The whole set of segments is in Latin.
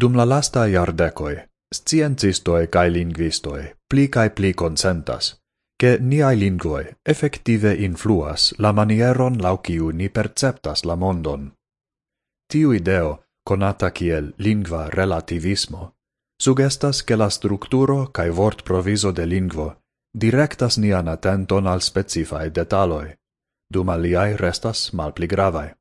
Dum la lasta iardecoi, sciencistoi cae linguistoi pli cae pli consentas, che niai lingue effective influas la manieron lauciu ni perceptas la mondon. Tiu ideo, conata kiel lingua relativismo, sugestas che la structuro cae vort proviso de lingvo directas nian attenton al specifae detaloi, dum aliai restas malpli gravae.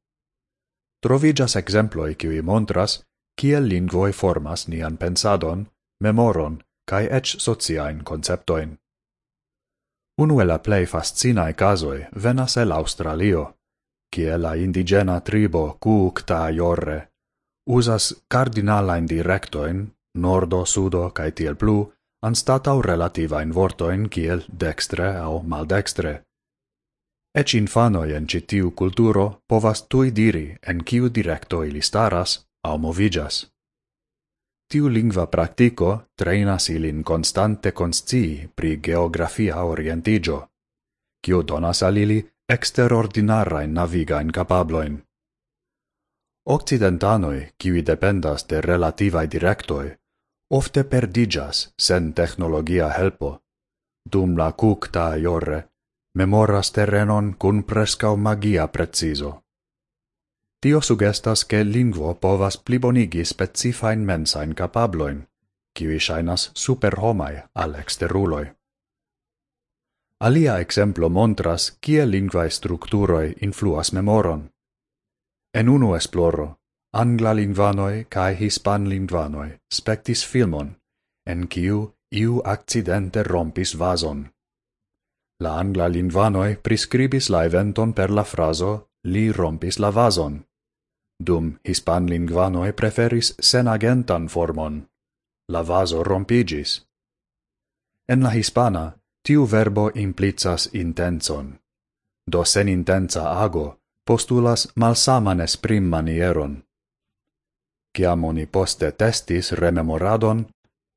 Trovigas exemploi qui montras kiel lingvoi formas nian pensadon, memoron, cae ec sociain conceptoin. Unue la plei fascinae casoi venas el Australio, kie la indigena tribo Kuukta Jorre usas cardinalain directoin, nordo, sudo, cae tiel plu, anstatau relativain vortoin kiel dextre au maldextre. Ec infanoi en citiu culturo povas tui diri en kiu directo ili staras, au movigas. Tiu lingva practico trainas ilin constante conscii pri geografia orientigio, kiu donas al ili exterordinarain navigain capabloin. Occidentanoi, kiwi dependas de relativae directoi, ofte perdigas sen technologia helpo. Dum la cucta iorre, memoras terrenon cun prescau magia preciso. Tio sugestas che lingvo povas plibonigi specifain mensain capabloin, kiwi shainas superhomai al exteruloi. Alia exemplo montras kie lingvae structuroi influas memoron. En unu esploro, angla lingvanoi cae hispan lingvanoi spectis filmon, en kiu iu accidente rompis vason. La angla lingvanoi prescribis la eventon per la fraso li rompis la vason, dum hispanlingvanoj preferis senagentan formon. La vaso rompigis. En la hispana, tiu verbo implicas intenson. Do sen intensa ago postulas malsaman esprim manieron. Ciam oni poste testis rememoradon,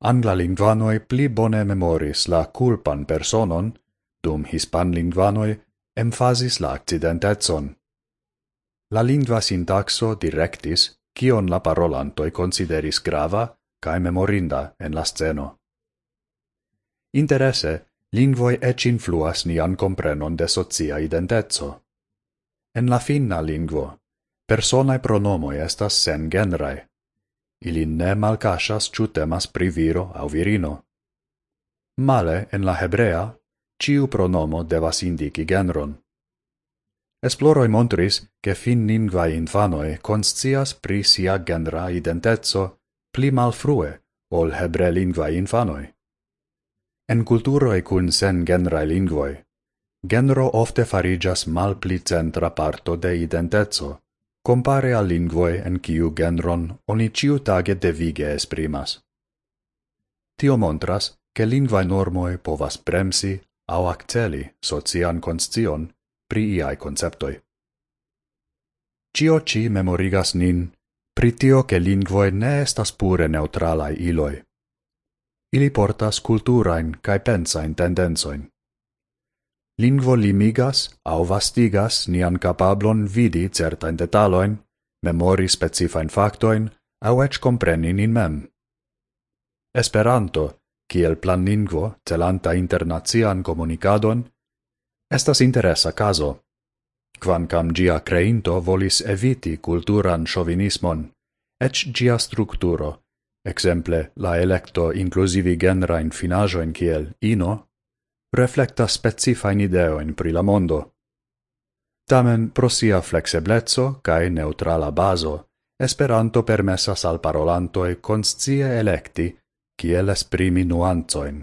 angla lingvanoe pli bone memoris la culpan personon, dum hispan lingvanoj emfasis la accidentetson. La lingua sintaxo directis kion la parolantoi consideris grava cae memorinda en la sceno. Interesse, lingvoi ec influas nian comprenon de socia identezzo. En la finna lingvo, personae pronomoi estas sen genrae. Ili ne malcasas ciu temas pri viro au virino. Male, en la hebrea, ciu pronomo devas indici genron. Esploroi montris, ke finningvaj infanoe conscias pri sia genera identezzo pli malfrue ol hebrelingvaj infanoj. En culturoe cun sen genraj lingvoi, genro ofte farigias mal pli centra parto de identezzo, compare al lingvoi en kiu genron oni ciutage devige esprimas. Tio montras, che lingvae normoi povas bremsi au acceli socian constion pri iai conceptoi. Cio ci memorigas nin pri tio che lingvoi ne estas pure neutralai iloi. Ili portas culturain cae pensain tendenzoin. Lingvo limigas au vastigas nian capablon vidi certain detaloin, memori specifain factoin, au ec compreni nin mem. Esperanto, kiel planlingvo celanta internazian comunicadon, Estas interesa caso. Quancam gia creinto volis eviti culturan chauvinismon, ec gia structuro, exemple la electo inclusivi genrain finajoin kiel ino, reflecta specifain ideoin pri la mondo. Tamen pro sia flexiblezzo cae neutrala baso, Esperanto permessas al parolantoi conscie electi kiel esprimi nuanzoin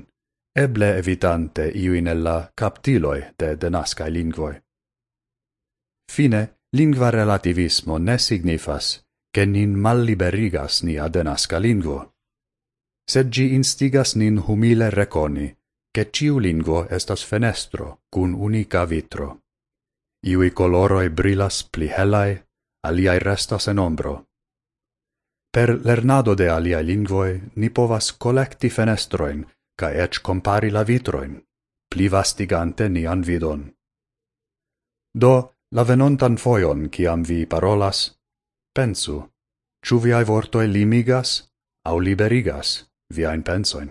eble evitante iuin ella captiloi de denascae lingvoi. Fine, lingva relativismo ne signifas che nin malliberigas nia denasca lingvo, sed gi instigas nin humile reconi che ciu lingvo estas fenestro cun unica vitro. Iui coloroi brilas pli helae, aliai restas en ombro. Per lernado de aliai lingvoi ni povas collecti fenestroin ca ec compari la vitroin, pli vastigante nian vidon. Do, la venontan foion, ciam vi parolas, pensu, ciu viai vortoi limigas au liberigas viain pensoin.